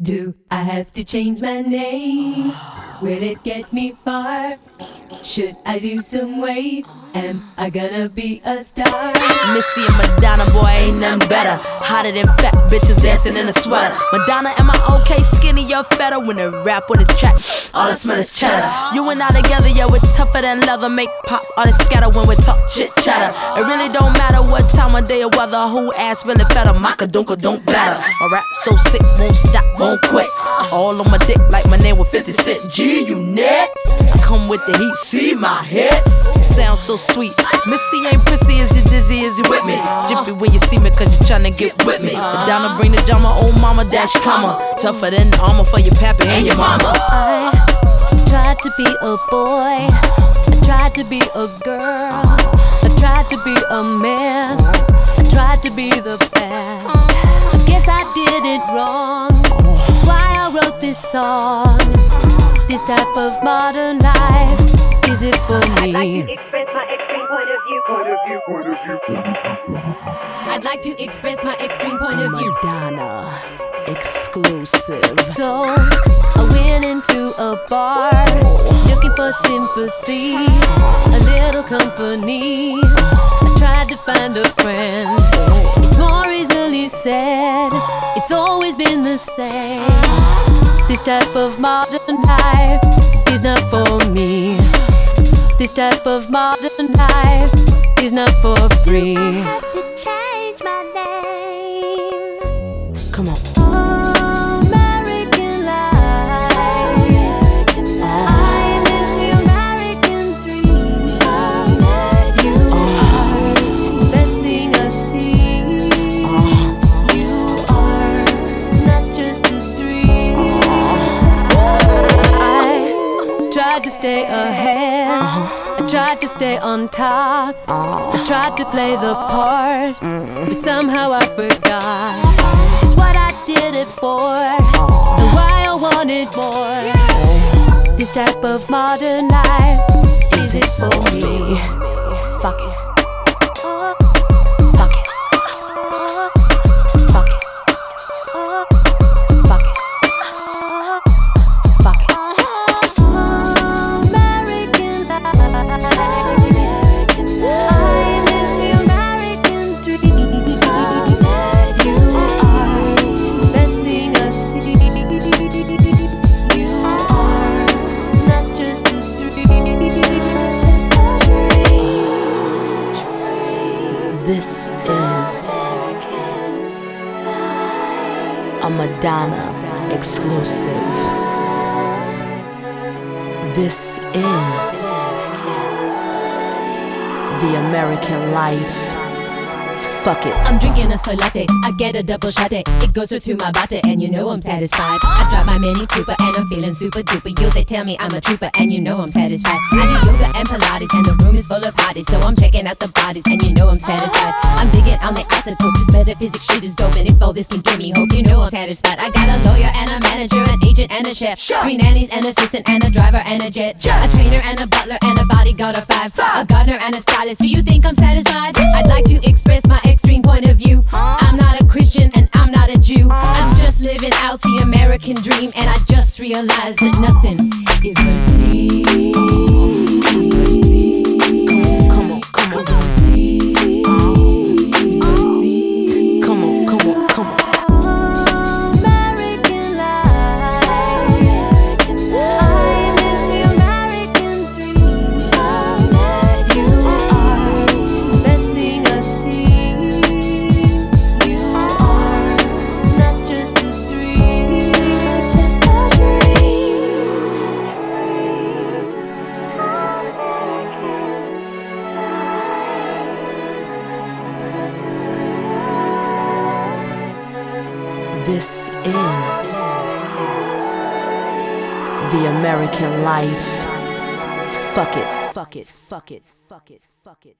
Do I have to change my name? Will it get me far? Should I lose some weight? Am I gonna be a star? Missy and Madonna, boy, ain't nothing better. Hotter than fat bitches dancing in a sweater. Madonna, am I okay? Skinny, you're fatter when they rap on this track. All I smell is cheddar. You and I together, yeah, we're tougher than leather. Make pop, all this scatter when we talk chit chatter. It really don't matter what time of day or weather. Who ass really fatter? Maka dunka don't batter. My rap so sick, won't stop, won't quit. All on my dick like my name was 50 Cent. G unit. I come with the heat, see my head. Sound so sweet. Missy ain't prissy, is you dizzy, is you with me? Jiffy when you see me, cause you tryna get with me. Madonna bring the drama, old mama dash comma. Tougher than armor for your pappy and your mama. I tried to be a boy. I tried to be a girl. I tried to be a mess. I tried to be the best. I guess I did it wrong. That's why I wrote this song. This type of modern life, is it for I'd like me? Point of view. Point of view. Point of view. I'd like to express my extreme point of view. Madonna exclusive. So I went into a bar looking for sympathy, a little company. I tried to find a friend. It's more easily said, it's always been the same. This type of modern life is not for me. This type of modern life is not for free. I have to change my name. Come on. American life. I live the American dream. You are the best thing I've. You are not just a dream. I tried to stay ahead. I tried to stay on top. I tried to play the part, but somehow I forgot. It's what I did it for, and why I wanted more. This type of modern life, is a Madonna exclusive. This is the American life. Fuck it. I'm drinking a latte. I get a double shot. It goes right through my body, and you know I'm satisfied. I drop my Mini Cooper, and I'm feeling super duper. You they tell me I'm a trooper, and you know I'm satisfied. I do yoga and Pilates, and the room is full of hotties, so I'm checking out the bodies, and you know I'm satisfied. I'm digging on the isotopes. This metaphysics shit is dope, and if all this can give me hope, you know I'm satisfied. I got a lawyer and a manager, an agent and a chef, three nannies, an assistant, and a driver and a jet, a trainer and a butler, and a bodyguard of five, a gardener and a stylist. Do you think I'm satisfied? I'd like Dream, and I just realized that nothing is the same. This is the American life. Fuck it. Fuck it. Fuck it. Fuck it. Fuck it.